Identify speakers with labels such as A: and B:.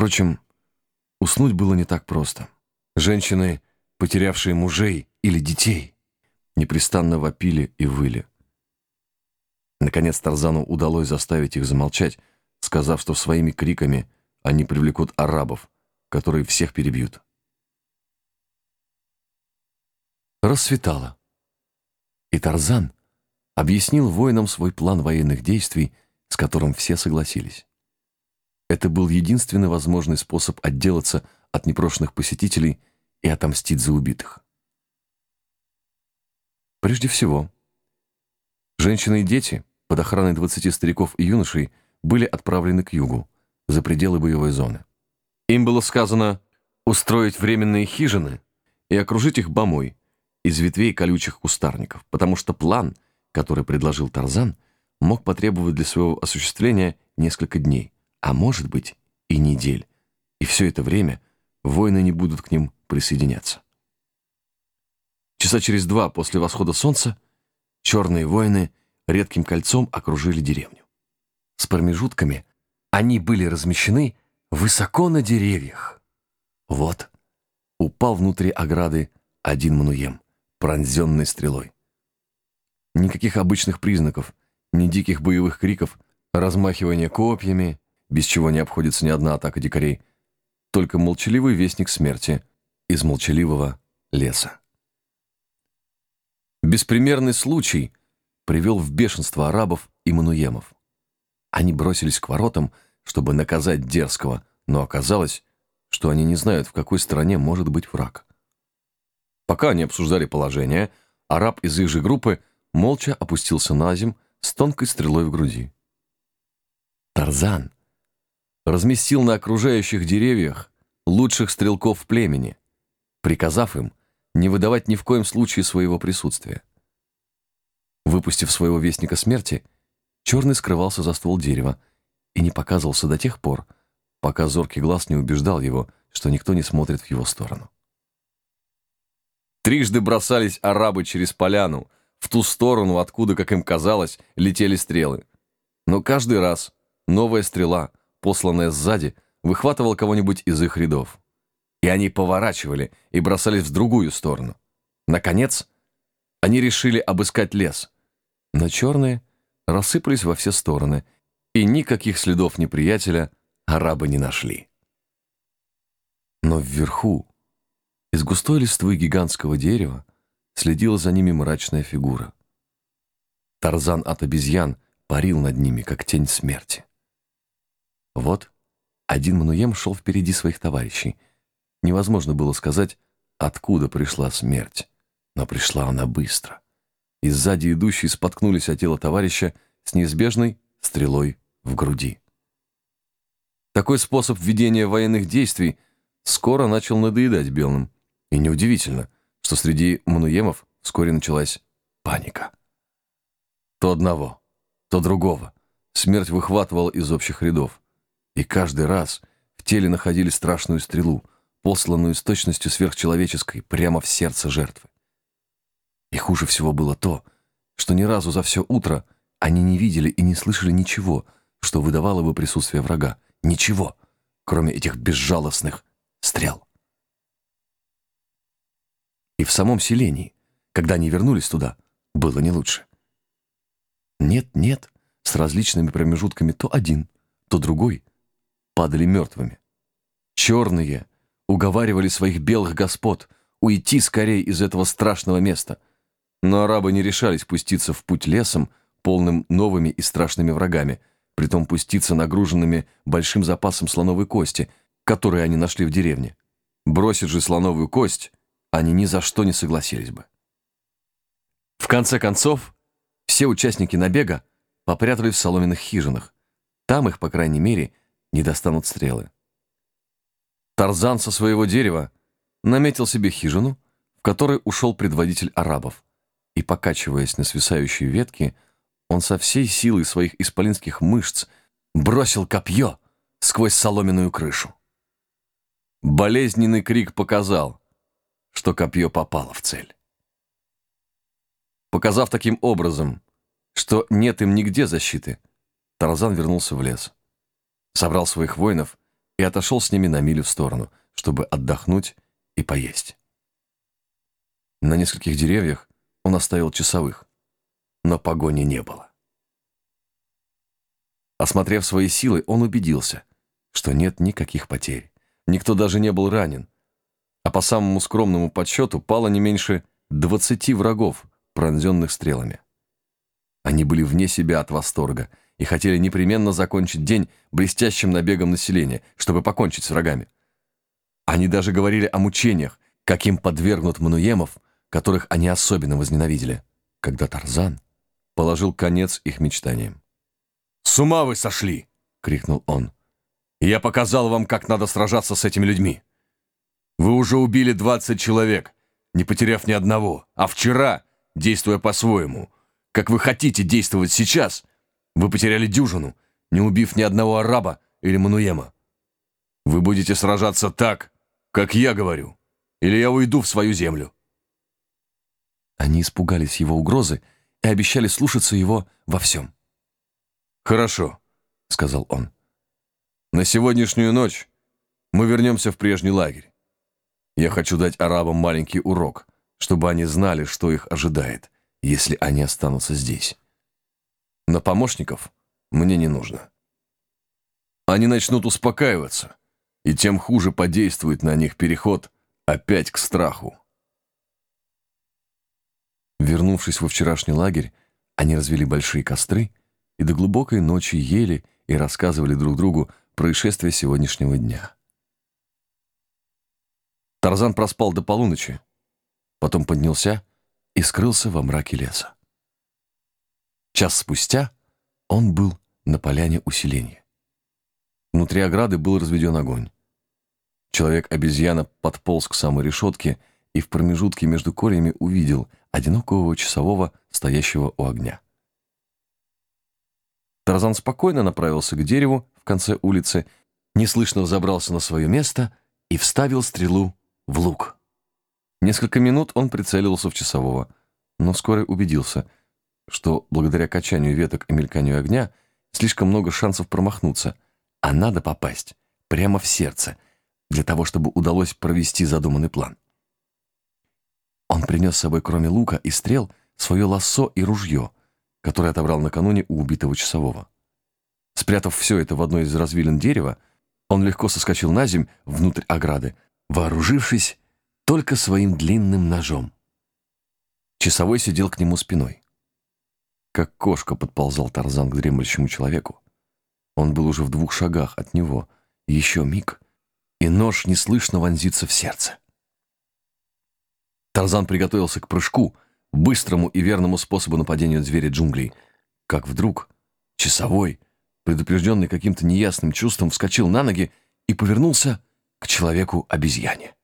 A: Впрочем, уснуть было не так просто. Женщины, потерявшие мужей или детей, непрестанно вопили и выли. Наконец Тарзану удалось заставить их замолчать, сказав, что своими криками они привлекут арабов, которые всех перебьют. Рассветало. И Тарзан объяснил воинам свой план военных действий, с которым все согласились. Это был единственный возможный способ отделаться от непрошенных посетителей и отомстить за убитых. Прежде всего, женщины и дети под охраной 20 стариков и юношей были отправлены к югу, за пределы боевой зоны. Им было сказано устроить временные хижины и окружить их бомой из ветвей колючих кустарников, потому что план, который предложил Тарзан, мог потребовать для своего осуществления несколько дней, а может быть и недель, и все это время воины не будут к ним присоединяться. Часа через два после восхода солнца черные воины редким кольцом окружили деревню. С промежутками они были размещены высоко на деревьях. Вот упал внутри ограды один мануем, пронзенный стрелой. Никаких обычных признаков, ни диких боевых криков, размахивания копьями, без чего не обходится ни одна атака дикарей, только молчаливый вестник смерти из молчаливого леса. Беспримерный случай привел в бешенство арабов и мануемов. Они бросились к воротам, чтобы наказать дерзкого, но оказалось, что они не знают, в какой стороне может быть враг. Пока они обсуждали положение, араб из их же группы молча опустился на земь с тонкой стрелой в груди. Тарзан разместил на окружающих деревьях лучших стрелков племени, приказав им не выдавать ни в коем случае своего присутствия. Выпустив своего вестника смерти, черный скрывался за ствол дерева и не показывался до тех пор, пока зоркий глаз не убеждал его, что никто не смотрит в его сторону. Трижды бросались арабы через поляну, в ту сторону, откуда, как им казалось, летели стрелы. Но каждый раз новая стрела, посланная сзади, выхватывала кого-нибудь из их рядов и они поворачивали и бросались в другую сторону. Наконец, они решили обыскать лес, но черные рассыпались во все стороны, и никаких следов неприятеля арабы не нашли. Но вверху, из густой листвы гигантского дерева, следила за ними мрачная фигура. Тарзан от обезьян парил над ними, как тень смерти. Вот один Мануем шел впереди своих товарищей — Невозможно было сказать, откуда пришла смерть, но пришла она быстро. И сзади идущие споткнулись о тело товарища с неизбежной стрелой в груди. Такой способ ведения военных действий скоро начал надоедать белым, и неудивительно, что среди мануемов вскоре началась паника. То одного, то другого смерть выхватывала из общих рядов, и каждый раз в теле находили страшную стрелу — посланную с точностью сверхчеловеческой прямо в сердце жертвы. И хуже всего было то, что ни разу за все утро они не видели и не слышали ничего, что выдавало бы присутствие врага. Ничего, кроме этих безжалостных стрел. И в самом селении, когда они вернулись туда, было не лучше. Нет-нет, с различными промежутками то один, то другой падали мертвыми. Черные, уговаривали своих белых господ уйти скорее из этого страшного места. Но арабы не решались пуститься в путь лесом, полным новыми и страшными врагами, притом пуститься нагруженными большим запасом слоновой кости, которые они нашли в деревне. Бросить же слоновую кость они ни за что не согласились бы. В конце концов, все участники набега попрятались в соломенных хижинах. Там их, по крайней мере, не достанут стрелы. Тарзан со своего дерева наметил себе хижину, в которой ушел предводитель арабов, и, покачиваясь на свисающей ветке, он со всей силой своих исполинских мышц бросил копье сквозь соломенную крышу. Болезненный крик показал, что копье попало в цель. Показав таким образом, что нет им нигде защиты, Тарзан вернулся в лес, собрал своих воинов и отошел с ними на милю в сторону, чтобы отдохнуть и поесть. На нескольких деревьях он оставил часовых, но погони не было. Осмотрев свои силы, он убедился, что нет никаких потерь. Никто даже не был ранен, а по самому скромному подсчету пало не меньше 20 врагов, пронзенных стрелами. Они были вне себя от восторга и хотели непременно закончить день блестящим набегом населения, чтобы покончить с врагами. Они даже говорили о мучениях, каким подвергнут Мануемов, которых они особенно возненавидели, когда Тарзан положил конец их мечтаниям.
B: «С ума вы сошли!» — крикнул он. «Я показал вам, как надо сражаться с этими людьми. Вы уже убили 20 человек, не потеряв ни одного, а вчера, действуя по-своему, как вы хотите действовать сейчас, вы потеряли дюжину, не убив ни одного араба или мануема. Вы будете сражаться так, как я говорю, или я уйду в свою землю».
A: Они испугались его угрозы и обещали слушаться его во всем.
B: «Хорошо», — сказал он. «На сегодняшнюю ночь мы вернемся в прежний лагерь. Я хочу дать арабам маленький урок, чтобы они знали, что их ожидает, если они останутся здесь. Но помощников мне не нужно. Они начнут успокаиваться, и тем хуже подействует на них переход опять к страху.
A: Вернувшись во вчерашний лагерь, они развели большие костры и до глубокой ночи ели и рассказывали друг другу происшествия сегодняшнего дня. Тарзан проспал до полуночи, потом поднялся и скрылся во мраке леса. Час спустя он был на поляне усиления. Внутри ограды был разведен огонь. Человек-обезьяна подполз к самой решетке и в промежутке между корями увидел одинокого часового, стоящего у огня. Тарзан спокойно направился к дереву в конце улицы, неслышно взобрался на свое место и вставил стрелу в лук. Несколько минут он прицелился в часового, но вскоре убедился, что благодаря качанию веток и мельканию огня слишком много шансов промахнуться, а надо попасть прямо в сердце, для того, чтобы удалось провести задуманный план. Он принес с собой, кроме лука и стрел, свое лассо и ружье, которое отобрал накануне у убитого часового. Спрятав все это в одной из развилин дерева, он легко соскочил на земь внутрь ограды, вооружившись только своим длинным ножом. Часовой сидел к нему спиной. Как кошка подползал Тарзан к дремлющему человеку. Он был уже в двух шагах от него. Еще миг, и нож неслышно вонзится в сердце. Тарзан приготовился к прыжку, быстрому и верному способу нападения зверя джунглей, как вдруг часовой, предупрежденный каким-то неясным чувством, вскочил на ноги и повернулся к человеку-обезьяне.